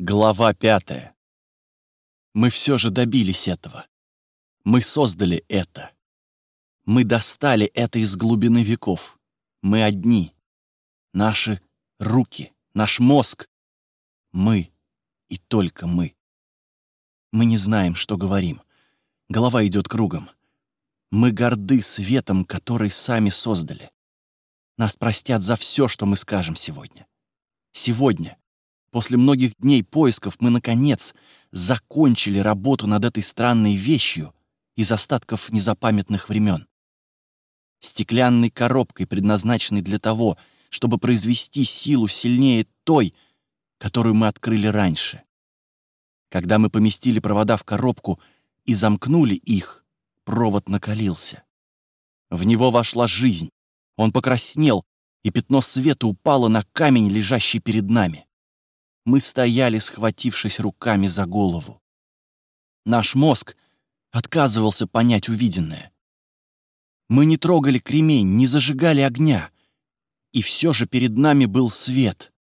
Глава пятая. Мы все же добились этого. Мы создали это. Мы достали это из глубины веков. Мы одни. Наши руки, наш мозг. Мы и только мы. Мы не знаем, что говорим. Голова идет кругом. Мы горды светом, который сами создали. Нас простят за все, что мы скажем сегодня. Сегодня, после многих дней поисков, мы, наконец, закончили работу над этой странной вещью из остатков незапамятных времен. Стеклянной коробкой, предназначенной для того, чтобы произвести силу сильнее той, которую мы открыли раньше. Когда мы поместили провода в коробку и замкнули их, провод накалился. В него вошла жизнь. Он покраснел, и пятно света упало на камень, лежащий перед нами. Мы стояли, схватившись руками за голову. Наш мозг отказывался понять увиденное. Мы не трогали кремень, не зажигали огня. И все же перед нами был свет.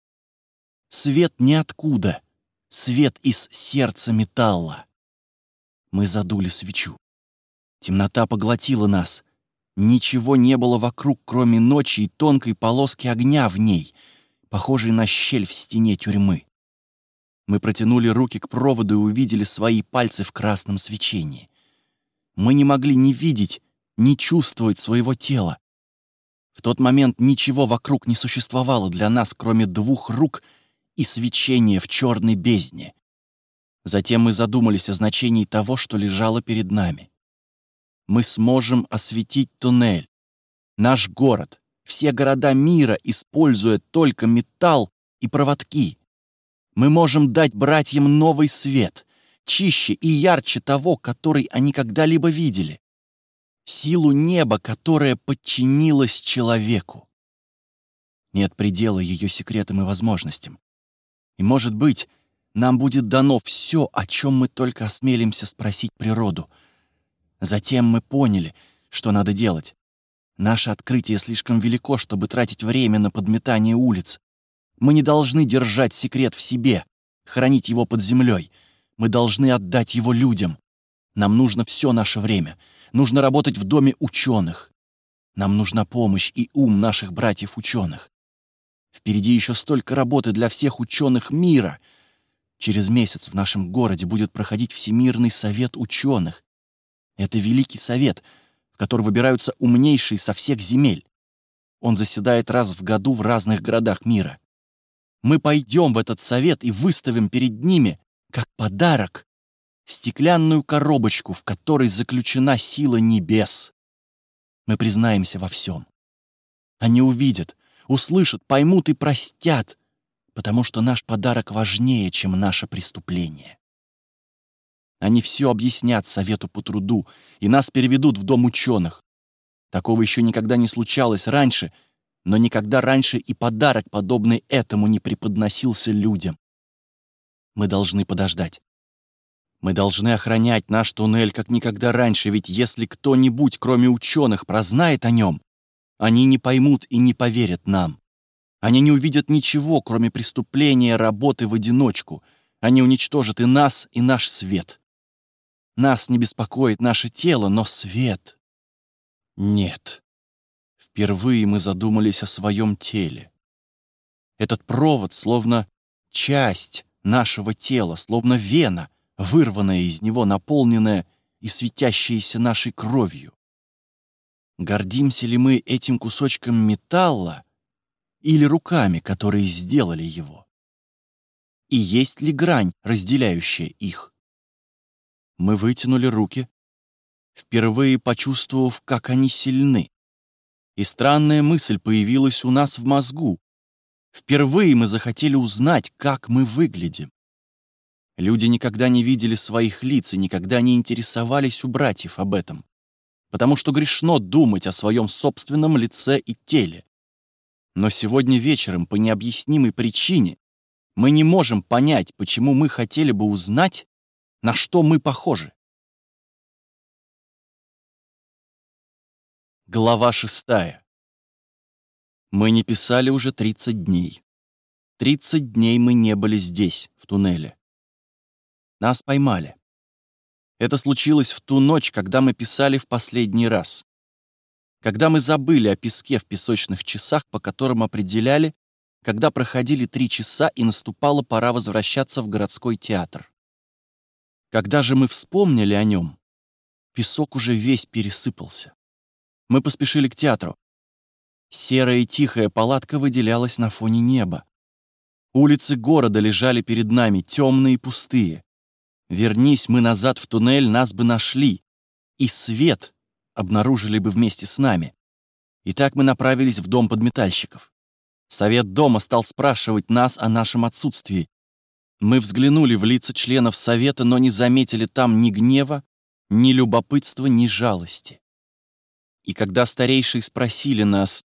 Свет ниоткуда, свет из сердца металла. Мы задули свечу. Темнота поглотила нас. Ничего не было вокруг, кроме ночи и тонкой полоски огня в ней, похожей на щель в стене тюрьмы. Мы протянули руки к проводу и увидели свои пальцы в красном свечении. Мы не могли ни видеть, ни чувствовать своего тела. В тот момент ничего вокруг не существовало для нас, кроме двух рук и свечения в черной бездне. Затем мы задумались о значении того, что лежало перед нами. Мы сможем осветить туннель, наш город, все города мира, используя только металл и проводки. Мы можем дать братьям новый свет, чище и ярче того, который они когда-либо видели силу неба, которая подчинилась человеку. Нет предела ее секретам и возможностям. И, может быть, нам будет дано все, о чем мы только осмелимся спросить природу. Затем мы поняли, что надо делать. Наше открытие слишком велико, чтобы тратить время на подметание улиц. Мы не должны держать секрет в себе, хранить его под землей. Мы должны отдать его людям. Нам нужно все наше время — Нужно работать в доме ученых. Нам нужна помощь и ум наших братьев-ученых. Впереди еще столько работы для всех ученых мира. Через месяц в нашем городе будет проходить Всемирный совет ученых. Это великий совет, в который выбираются умнейшие со всех земель. Он заседает раз в году в разных городах мира. Мы пойдем в этот совет и выставим перед ними, как подарок, стеклянную коробочку, в которой заключена сила небес. Мы признаемся во всем. Они увидят, услышат, поймут и простят, потому что наш подарок важнее, чем наше преступление. Они все объяснят совету по труду, и нас переведут в дом ученых. Такого еще никогда не случалось раньше, но никогда раньше и подарок, подобный этому, не преподносился людям. Мы должны подождать. Мы должны охранять наш туннель как никогда раньше, ведь если кто-нибудь, кроме ученых, прознает о нем, они не поймут и не поверят нам. Они не увидят ничего, кроме преступления работы в одиночку. Они уничтожат и нас, и наш свет. Нас не беспокоит наше тело, но свет... Нет. Впервые мы задумались о своем теле. Этот провод словно часть нашего тела, словно вена, вырванная из него, наполненная и светящаяся нашей кровью. Гордимся ли мы этим кусочком металла или руками, которые сделали его? И есть ли грань, разделяющая их? Мы вытянули руки, впервые почувствовав, как они сильны. И странная мысль появилась у нас в мозгу. Впервые мы захотели узнать, как мы выглядим. Люди никогда не видели своих лиц и никогда не интересовались у братьев об этом, потому что грешно думать о своем собственном лице и теле. Но сегодня вечером по необъяснимой причине мы не можем понять, почему мы хотели бы узнать, на что мы похожи. Глава шестая. Мы не писали уже 30 дней. 30 дней мы не были здесь, в туннеле. Нас поймали. Это случилось в ту ночь, когда мы писали в последний раз. Когда мы забыли о песке в песочных часах, по которым определяли, когда проходили три часа и наступала пора возвращаться в городской театр. Когда же мы вспомнили о нем, песок уже весь пересыпался. Мы поспешили к театру. Серая и тихая палатка выделялась на фоне неба. Улицы города лежали перед нами, темные и пустые. Вернись мы назад в туннель, нас бы нашли. И свет обнаружили бы вместе с нами. И так мы направились в дом подметальщиков. Совет дома стал спрашивать нас о нашем отсутствии. Мы взглянули в лица членов совета, но не заметили там ни гнева, ни любопытства, ни жалости. И когда старейшие спросили нас,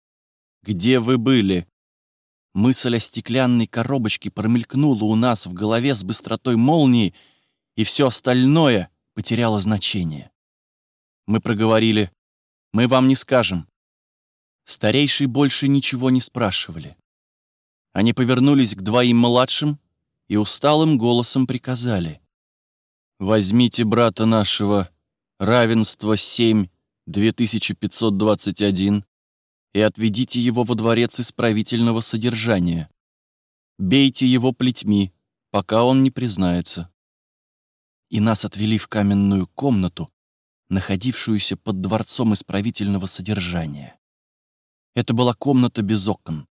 где вы были, мысль о стеклянной коробочке промелькнула у нас в голове с быстротой молнии, и все остальное потеряло значение. Мы проговорили, мы вам не скажем. Старейшие больше ничего не спрашивали. Они повернулись к двоим младшим и усталым голосом приказали. «Возьмите брата нашего, равенство 7, 2521, и отведите его во дворец исправительного содержания. Бейте его плетьми, пока он не признается». И нас отвели в каменную комнату, находившуюся под дворцом исправительного содержания. Это была комната без окон.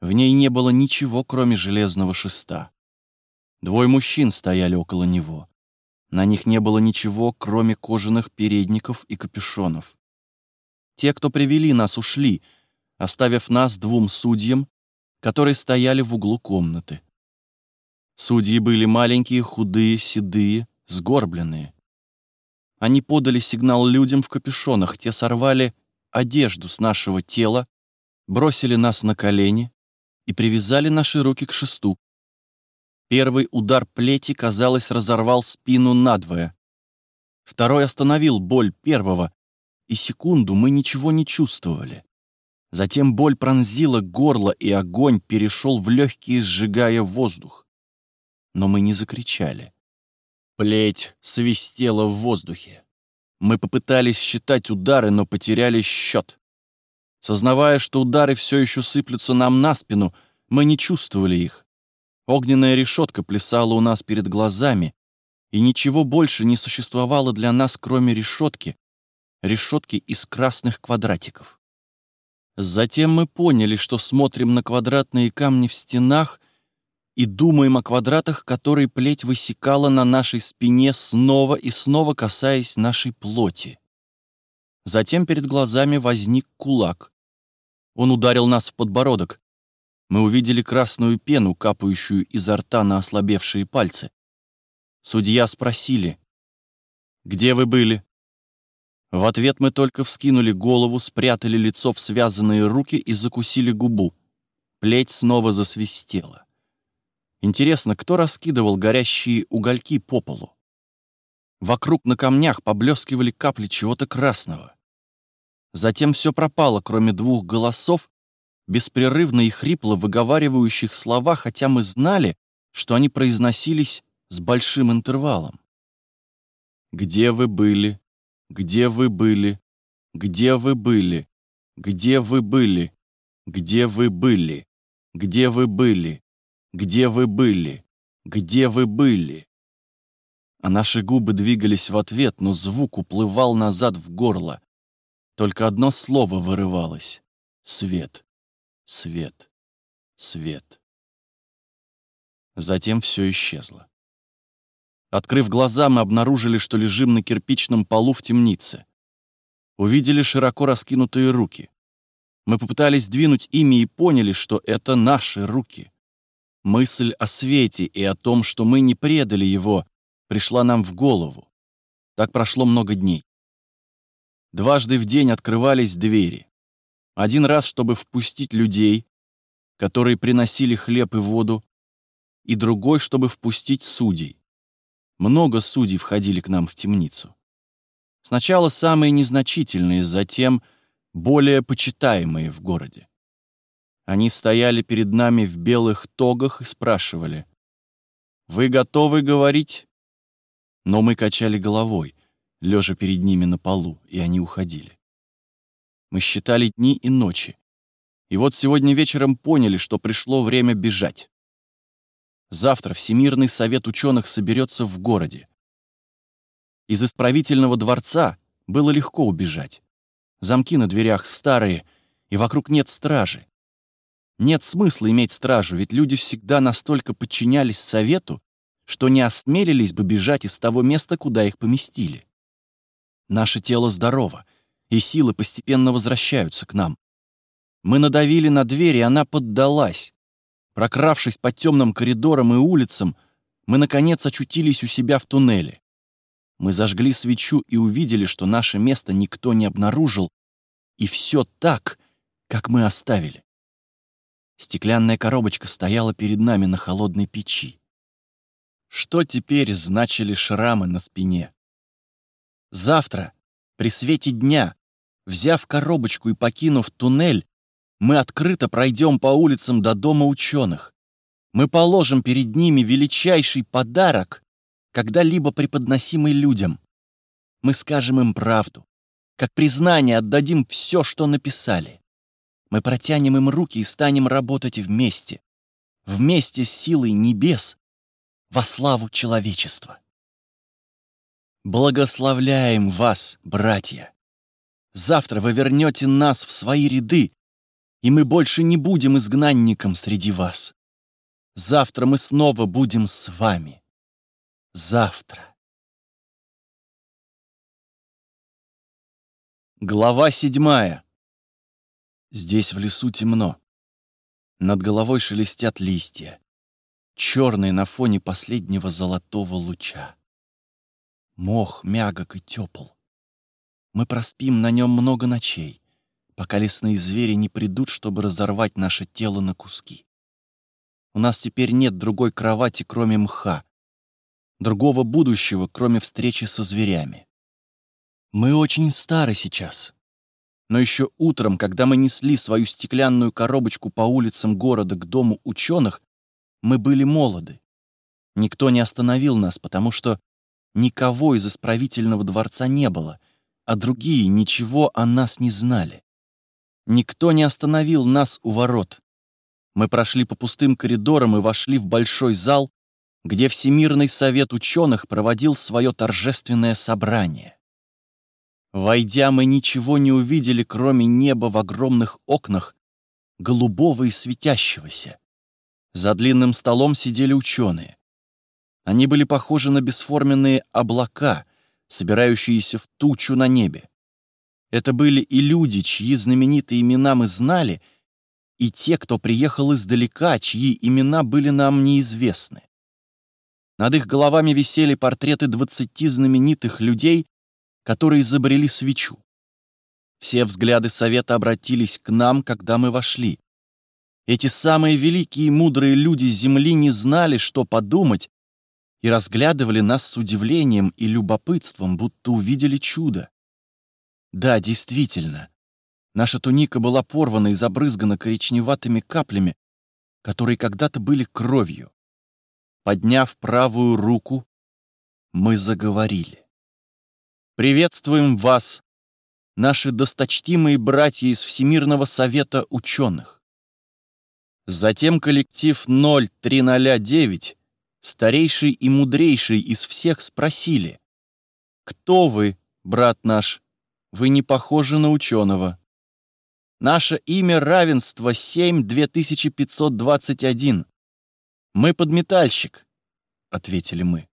В ней не было ничего, кроме железного шеста. Двое мужчин стояли около него. На них не было ничего, кроме кожаных передников и капюшонов. Те, кто привели нас, ушли, оставив нас двум судьям, которые стояли в углу комнаты. Судьи были маленькие, худые, седые, сгорбленные. Они подали сигнал людям в капюшонах, те сорвали одежду с нашего тела, бросили нас на колени и привязали наши руки к шесту. Первый удар плети, казалось, разорвал спину надвое. Второй остановил боль первого, и секунду мы ничего не чувствовали. Затем боль пронзила горло, и огонь перешел в легкие, сжигая воздух. Но мы не закричали. Плеть свистела в воздухе. Мы попытались считать удары, но потеряли счет. Сознавая, что удары все еще сыплются нам на спину, мы не чувствовали их. Огненная решетка плясала у нас перед глазами, и ничего больше не существовало для нас, кроме решетки, решетки из красных квадратиков. Затем мы поняли, что смотрим на квадратные камни в стенах и думаем о квадратах, которые плеть высекала на нашей спине, снова и снова касаясь нашей плоти. Затем перед глазами возник кулак. Он ударил нас в подбородок. Мы увидели красную пену, капающую изо рта на ослабевшие пальцы. Судья спросили, «Где вы были?» В ответ мы только вскинули голову, спрятали лицо в связанные руки и закусили губу. Плеть снова засвистела. Интересно, кто раскидывал горящие угольки по полу? Вокруг на камнях поблескивали капли чего-то красного. Затем все пропало, кроме двух голосов, беспрерывно и хрипло выговаривающих слова, хотя мы знали, что они произносились с большим интервалом. «Где вы были? Где вы были? Где вы были? Где вы были? Где вы были? Где вы были? Где вы были? Где вы были?» А наши губы двигались в ответ, но звук уплывал назад в горло. Только одно слово вырывалось — свет, свет, свет. Затем все исчезло. Открыв глаза, мы обнаружили, что лежим на кирпичном полу в темнице. Увидели широко раскинутые руки. Мы попытались двинуть ими и поняли, что это наши руки. Мысль о свете и о том, что мы не предали его, пришла нам в голову. Так прошло много дней. Дважды в день открывались двери. Один раз, чтобы впустить людей, которые приносили хлеб и воду, и другой, чтобы впустить судей. Много судей входили к нам в темницу. Сначала самые незначительные, затем более почитаемые в городе. Они стояли перед нами в белых тогах и спрашивали, Вы готовы говорить?» Но мы качали головой, лежа перед ними на полу, и они уходили. Мы считали дни и ночи. И вот сегодня вечером поняли, что пришло время бежать. Завтра Всемирный совет ученых соберется в городе. Из исправительного дворца было легко убежать. Замки на дверях старые, и вокруг нет стражи. Нет смысла иметь стражу, ведь люди всегда настолько подчинялись совету, что не осмелились бы бежать из того места, куда их поместили. Наше тело здорово, и силы постепенно возвращаются к нам. Мы надавили на дверь, и она поддалась. Прокравшись по темным коридорам и улицам, мы, наконец, очутились у себя в туннеле. Мы зажгли свечу и увидели, что наше место никто не обнаружил, и все так, как мы оставили. Стеклянная коробочка стояла перед нами на холодной печи. Что теперь значили шрамы на спине? Завтра, при свете дня, взяв коробочку и покинув туннель, мы открыто пройдем по улицам до дома ученых. Мы положим перед ними величайший подарок, когда-либо преподносимый людям. Мы скажем им правду. Как признание отдадим все, что написали. Мы протянем им руки и станем работать вместе. Вместе с силой небес во славу человечества. Благословляем вас, братья! Завтра вы вернете нас в свои ряды, и мы больше не будем изгнанником среди вас. Завтра мы снова будем с вами. Завтра. Глава седьмая. Здесь в лесу темно. Над головой шелестят листья черный на фоне последнего золотого луча. Мох мягок и тепл. Мы проспим на нем много ночей, пока лесные звери не придут, чтобы разорвать наше тело на куски. У нас теперь нет другой кровати, кроме мха, другого будущего, кроме встречи со зверями. Мы очень стары сейчас. Но еще утром, когда мы несли свою стеклянную коробочку по улицам города к дому ученых, мы были молоды. Никто не остановил нас, потому что никого из исправительного дворца не было, а другие ничего о нас не знали. Никто не остановил нас у ворот. Мы прошли по пустым коридорам и вошли в большой зал, где Всемирный совет ученых проводил свое торжественное собрание. Войдя, мы ничего не увидели, кроме неба в огромных окнах, голубого и светящегося. За длинным столом сидели ученые. Они были похожи на бесформенные облака, собирающиеся в тучу на небе. Это были и люди, чьи знаменитые имена мы знали, и те, кто приехал издалека, чьи имена были нам неизвестны. Над их головами висели портреты двадцати знаменитых людей, которые изобрели свечу. Все взгляды совета обратились к нам, когда мы вошли. Эти самые великие и мудрые люди Земли не знали, что подумать, и разглядывали нас с удивлением и любопытством, будто увидели чудо. Да, действительно, наша туника была порвана и забрызгана коричневатыми каплями, которые когда-то были кровью. Подняв правую руку, мы заговорили. «Приветствуем вас, наши досточтимые братья из Всемирного Совета Ученых. Затем коллектив 0309, старейший и мудрейший из всех, спросили, «Кто вы, брат наш? Вы не похожи на ученого». Наше имя равенство 7-2521. Мы подметальщик, — ответили мы.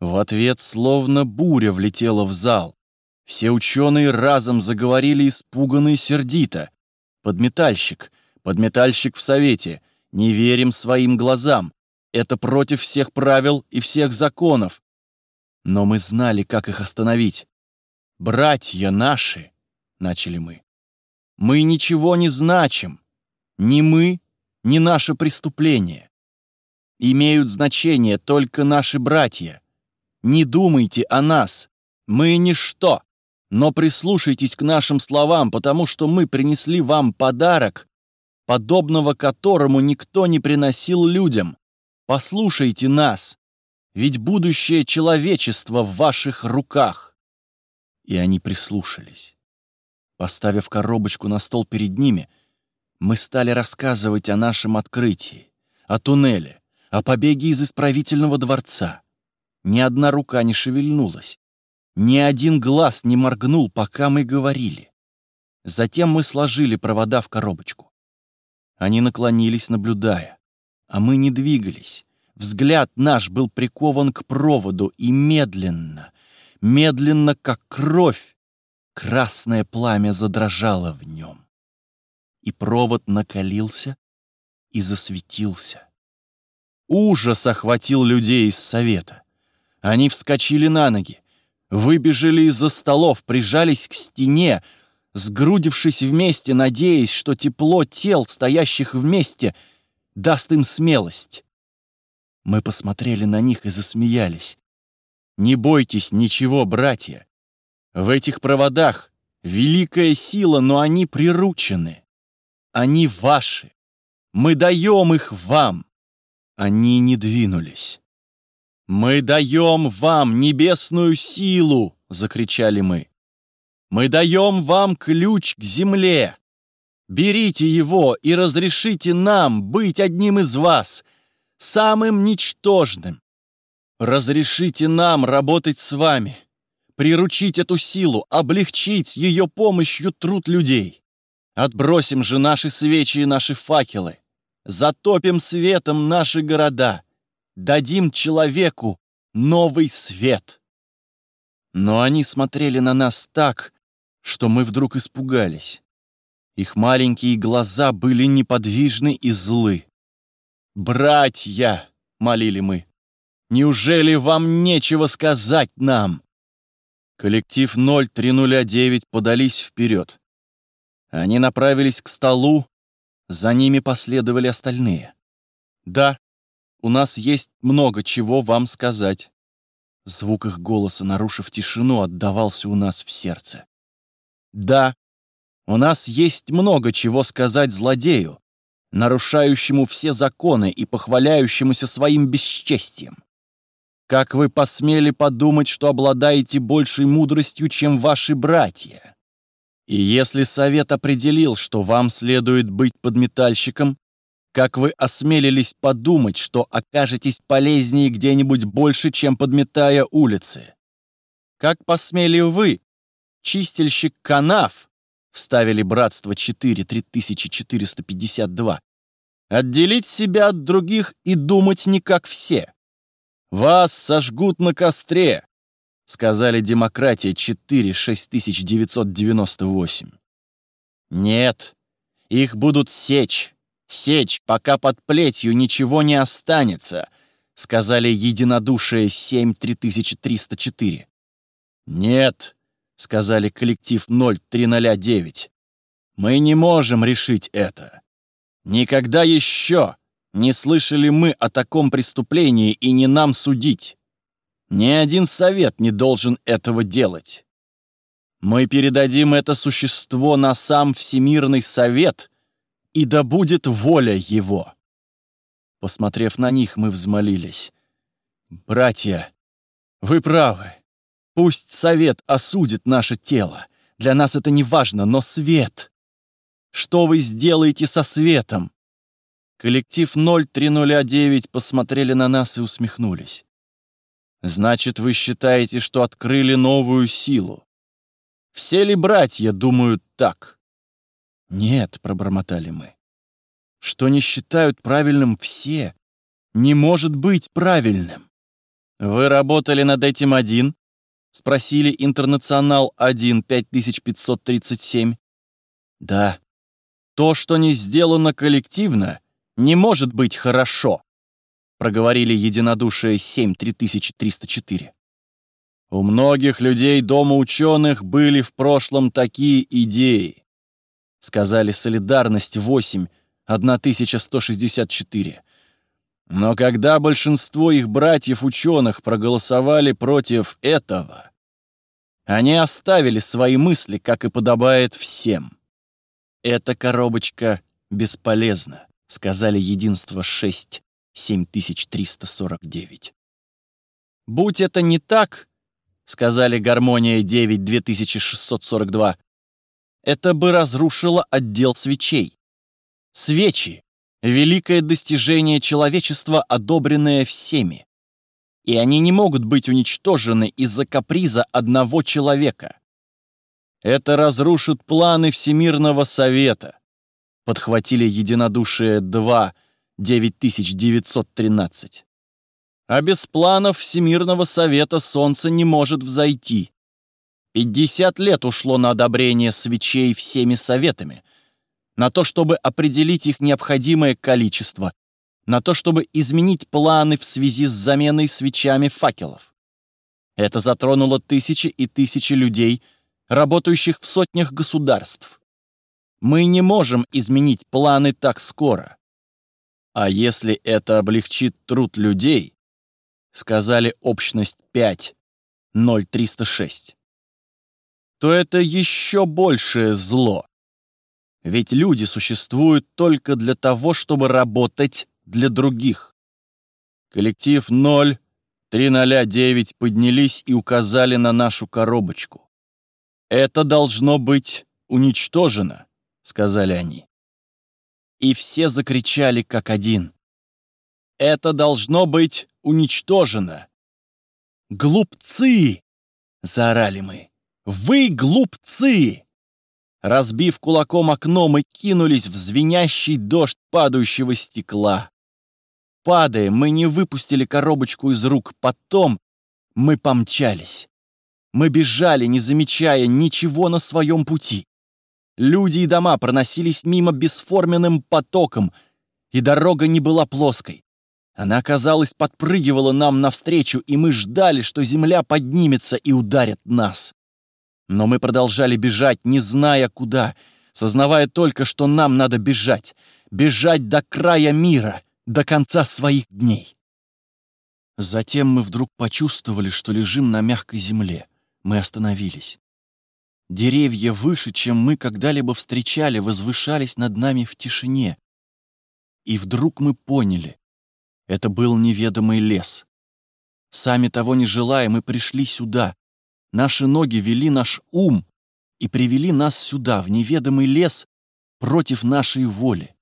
В ответ словно буря влетела в зал. Все ученые разом заговорили испуганно и сердито. Подметальщик — Подметальщик в совете. Не верим своим глазам. Это против всех правил и всех законов. Но мы знали, как их остановить. «Братья наши», — начали мы, — «мы ничего не значим. Ни мы, ни наше преступление. Имеют значение только наши братья. Не думайте о нас. Мы ничто. Но прислушайтесь к нашим словам, потому что мы принесли вам подарок, подобного которому никто не приносил людям. Послушайте нас, ведь будущее человечества в ваших руках. И они прислушались. Поставив коробочку на стол перед ними, мы стали рассказывать о нашем открытии, о туннеле, о побеге из исправительного дворца. Ни одна рука не шевельнулась, ни один глаз не моргнул, пока мы говорили. Затем мы сложили провода в коробочку. Они наклонились, наблюдая, а мы не двигались. Взгляд наш был прикован к проводу, и медленно, медленно, как кровь, красное пламя задрожало в нем. И провод накалился и засветился. Ужас охватил людей из совета. Они вскочили на ноги, выбежали из-за столов, прижались к стене, сгрудившись вместе, надеясь, что тепло тел, стоящих вместе, даст им смелость. Мы посмотрели на них и засмеялись. «Не бойтесь ничего, братья. В этих проводах великая сила, но они приручены. Они ваши. Мы даем их вам». Они не двинулись. «Мы даем вам небесную силу!» — закричали мы. «Мы даем вам ключ к земле! Берите его и разрешите нам быть одним из вас, самым ничтожным. Разрешите нам работать с вами, приручить эту силу, облегчить ее помощью труд людей. Отбросим же наши свечи и наши факелы, затопим светом наши города» дадим человеку новый свет. Но они смотрели на нас так, что мы вдруг испугались. Их маленькие глаза были неподвижны и злы. «Братья!» — молили мы. «Неужели вам нечего сказать нам?» Коллектив 0309 подались вперед. Они направились к столу, за ними последовали остальные. Да, у нас есть много чего вам сказать». Звук их голоса, нарушив тишину, отдавался у нас в сердце. «Да, у нас есть много чего сказать злодею, нарушающему все законы и похваляющемуся своим бесчестием. Как вы посмели подумать, что обладаете большей мудростью, чем ваши братья? И если совет определил, что вам следует быть подметальщиком, как вы осмелились подумать, что окажетесь полезнее где-нибудь больше, чем подметая улицы? Как посмели вы, чистильщик канав, вставили братство 4 3452, отделить себя от других и думать не как все? Вас сожгут на костре, сказали демократия 4 6998. Нет, их будут сечь, Сечь, пока под плетью ничего не останется, сказали единодушие 7-3304. Нет, сказали коллектив 0309. Мы не можем решить это. Никогда еще не слышали мы о таком преступлении и не нам судить. Ни один совет не должен этого делать. Мы передадим это существо на сам Всемирный Совет, и да будет воля его!» Посмотрев на них, мы взмолились. «Братья, вы правы. Пусть совет осудит наше тело. Для нас это не важно, но свет. Что вы сделаете со светом?» Коллектив 0309 посмотрели на нас и усмехнулись. «Значит, вы считаете, что открыли новую силу? Все ли братья думают так?» «Нет», — пробормотали мы. «Что не считают правильным все, не может быть правильным». «Вы работали над этим один?» — спросили «Интернационал 1 5537». «Да. То, что не сделано коллективно, не может быть хорошо», — проговорили единодушие 7 3304. У многих людей Дома ученых были в прошлом такие идеи сказали «Солидарность 8», 1164. Но когда большинство их братьев-ученых проголосовали против этого, они оставили свои мысли, как и подобает всем. «Эта коробочка бесполезна», — сказали единство 6, 7349. «Будь это не так, — сказали «Гармония 9 2642», — это бы разрушило отдел свечей. Свечи — великое достижение человечества, одобренное всеми. И они не могут быть уничтожены из-за каприза одного человека. Это разрушит планы Всемирного Совета, подхватили единодушие 2 9913. А без планов Всемирного Совета Солнце не может взойти. 50 лет ушло на одобрение свечей всеми советами, на то, чтобы определить их необходимое количество, на то, чтобы изменить планы в связи с заменой свечами факелов. Это затронуло тысячи и тысячи людей, работающих в сотнях государств. Мы не можем изменить планы так скоро. А если это облегчит труд людей, сказали общность 5, 0306, то это еще большее зло. Ведь люди существуют только для того, чтобы работать для других. Коллектив 0, 309 поднялись и указали на нашу коробочку. Это должно быть уничтожено, сказали они. И все закричали как один. Это должно быть уничтожено. Глупцы! заорали мы. Вы глупцы! Разбив кулаком окно, мы кинулись в звенящий дождь падающего стекла. Падая, мы не выпустили коробочку из рук. Потом мы помчались. Мы бежали, не замечая ничего на своем пути. Люди и дома проносились мимо бесформенным потоком, и дорога не была плоской. Она, казалось, подпрыгивала нам навстречу, и мы ждали, что земля поднимется и ударит нас. Но мы продолжали бежать, не зная куда, сознавая только, что нам надо бежать, бежать до края мира — до конца своих дней. Затем мы вдруг почувствовали, что лежим на мягкой земле. Мы остановились. Деревья выше, чем мы когда-либо встречали, возвышались над нами в тишине. И вдруг мы поняли — это был неведомый лес. Сами того не желая, мы пришли сюда. Наши ноги вели наш ум и привели нас сюда, в неведомый лес, против нашей воли.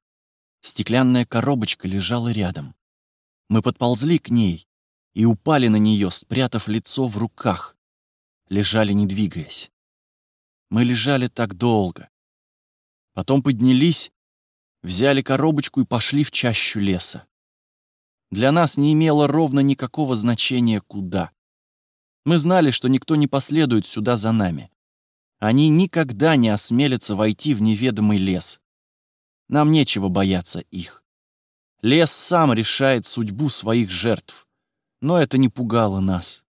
Стеклянная коробочка лежала рядом. Мы подползли к ней и упали на нее, спрятав лицо в руках. Лежали, не двигаясь. Мы лежали так долго. Потом поднялись, взяли коробочку и пошли в чащу леса. Для нас не имело ровно никакого значения куда. Мы знали, что никто не последует сюда за нами. Они никогда не осмелятся войти в неведомый лес. Нам нечего бояться их. Лес сам решает судьбу своих жертв. Но это не пугало нас.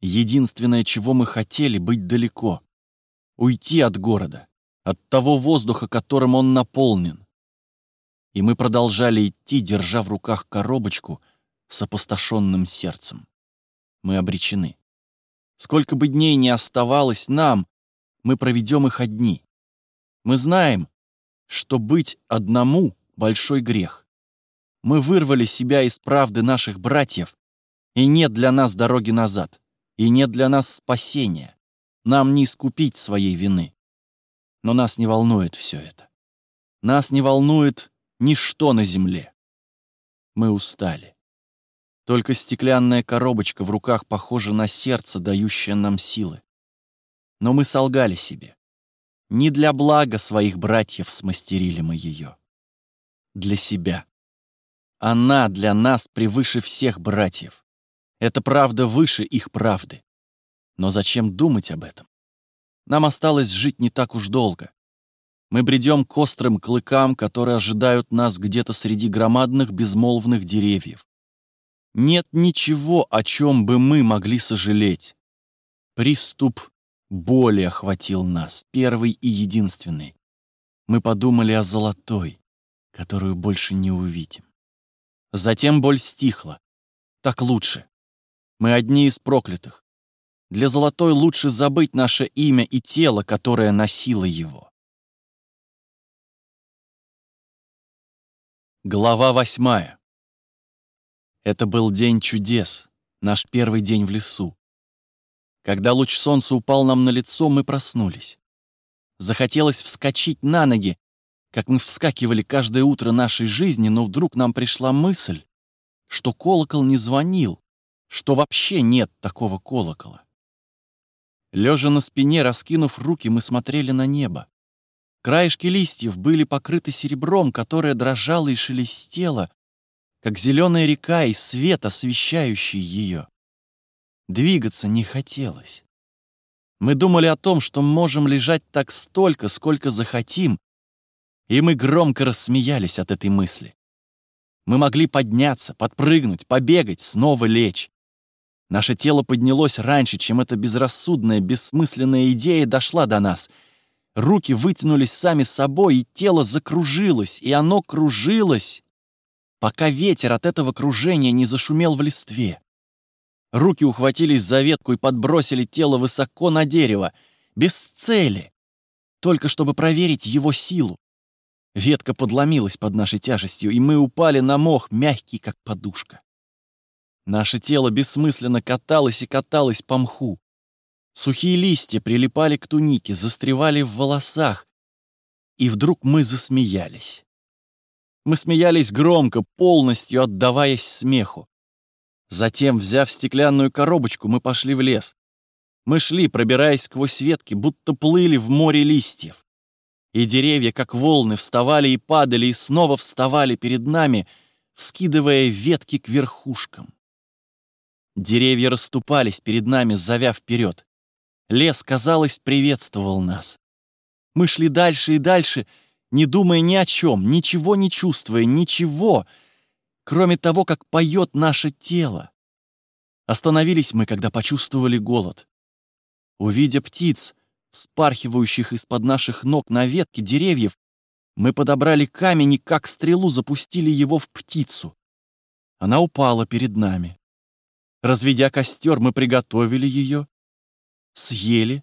Единственное, чего мы хотели, быть далеко. Уйти от города, от того воздуха, которым он наполнен. И мы продолжали идти, держа в руках коробочку с опустошенным сердцем. Мы обречены. Сколько бы дней ни оставалось нам, мы проведем их одни. Мы знаем, что быть одному — большой грех. Мы вырвали себя из правды наших братьев, и нет для нас дороги назад, и нет для нас спасения. Нам не искупить своей вины. Но нас не волнует все это. Нас не волнует ничто на земле. Мы устали. Только стеклянная коробочка в руках похожа на сердце, дающее нам силы. Но мы солгали себе. Не для блага своих братьев смастерили мы ее. Для себя. Она для нас превыше всех братьев. Это правда выше их правды. Но зачем думать об этом? Нам осталось жить не так уж долго. Мы бредем к острым клыкам, которые ожидают нас где-то среди громадных безмолвных деревьев. Нет ничего, о чем бы мы могли сожалеть. Приступ боли охватил нас, первый и единственный. Мы подумали о золотой, которую больше не увидим. Затем боль стихла. Так лучше. Мы одни из проклятых. Для золотой лучше забыть наше имя и тело, которое носило его. Глава восьмая. Это был день чудес, наш первый день в лесу. Когда луч солнца упал нам на лицо, мы проснулись. Захотелось вскочить на ноги, как мы вскакивали каждое утро нашей жизни, но вдруг нам пришла мысль, что колокол не звонил, что вообще нет такого колокола. Лежа на спине, раскинув руки, мы смотрели на небо. Краешки листьев были покрыты серебром, которое дрожало и шелестело, как зеленая река и свет, освещающий ее. Двигаться не хотелось. Мы думали о том, что можем лежать так столько, сколько захотим, и мы громко рассмеялись от этой мысли. Мы могли подняться, подпрыгнуть, побегать, снова лечь. Наше тело поднялось раньше, чем эта безрассудная, бессмысленная идея дошла до нас. Руки вытянулись сами собой, и тело закружилось, и оно кружилось, пока ветер от этого кружения не зашумел в листве. Руки ухватились за ветку и подбросили тело высоко на дерево, без цели, только чтобы проверить его силу. Ветка подломилась под нашей тяжестью, и мы упали на мох, мягкий, как подушка. Наше тело бессмысленно каталось и каталось по мху. Сухие листья прилипали к тунике, застревали в волосах. И вдруг мы засмеялись. Мы смеялись громко, полностью отдаваясь смеху. Затем, взяв стеклянную коробочку, мы пошли в лес. Мы шли, пробираясь сквозь ветки, будто плыли в море листьев. И деревья, как волны, вставали и падали, и снова вставали перед нами, вскидывая ветки к верхушкам. Деревья расступались перед нами, зовя вперед. Лес, казалось, приветствовал нас. Мы шли дальше и дальше, не думая ни о чем, ничего не чувствуя, ничего, кроме того, как поет наше тело. Остановились мы, когда почувствовали голод. Увидя птиц, спархивающих из-под наших ног на ветке деревьев, мы подобрали камень и как стрелу запустили его в птицу. Она упала перед нами. Разведя костер, мы приготовили ее, съели,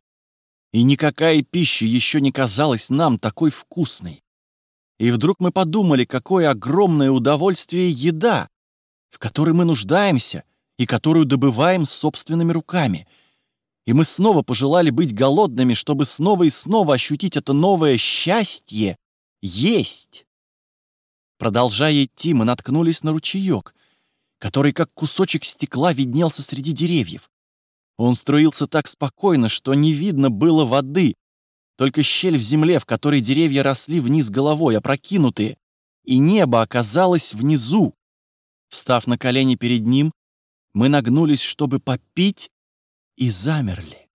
и никакая пища еще не казалась нам такой вкусной. И вдруг мы подумали, какое огромное удовольствие еда, в которой мы нуждаемся и которую добываем собственными руками. И мы снова пожелали быть голодными, чтобы снова и снова ощутить это новое счастье — есть. Продолжая идти, мы наткнулись на ручеек, который как кусочек стекла виднелся среди деревьев. Он струился так спокойно, что не видно было воды, только щель в земле, в которой деревья росли вниз головой, опрокинутые, и небо оказалось внизу. Встав на колени перед ним, мы нагнулись, чтобы попить, и замерли.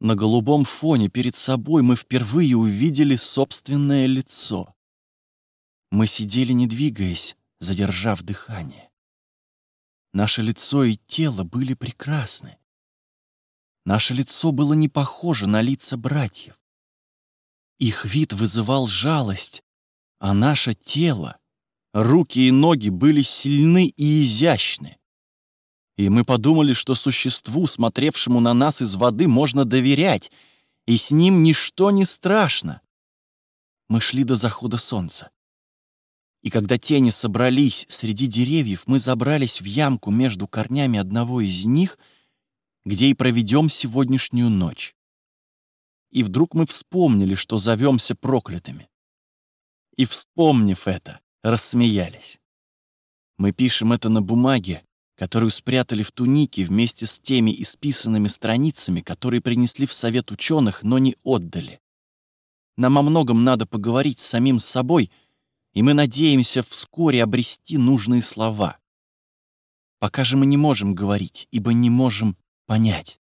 На голубом фоне перед собой мы впервые увидели собственное лицо. Мы сидели, не двигаясь, задержав дыхание. Наше лицо и тело были прекрасны. Наше лицо было не похоже на лица братьев. Их вид вызывал жалость, а наше тело, руки и ноги были сильны и изящны. И мы подумали, что существу, смотревшему на нас из воды, можно доверять, и с ним ничто не страшно. Мы шли до захода солнца. И когда тени собрались среди деревьев, мы забрались в ямку между корнями одного из них, где и проведем сегодняшнюю ночь. И вдруг мы вспомнили, что зовемся проклятыми. И, вспомнив это, рассмеялись. Мы пишем это на бумаге, которую спрятали в тунике вместе с теми исписанными страницами, которые принесли в совет ученых, но не отдали. Нам о многом надо поговорить с самим собой — и мы надеемся вскоре обрести нужные слова. Пока же мы не можем говорить, ибо не можем понять.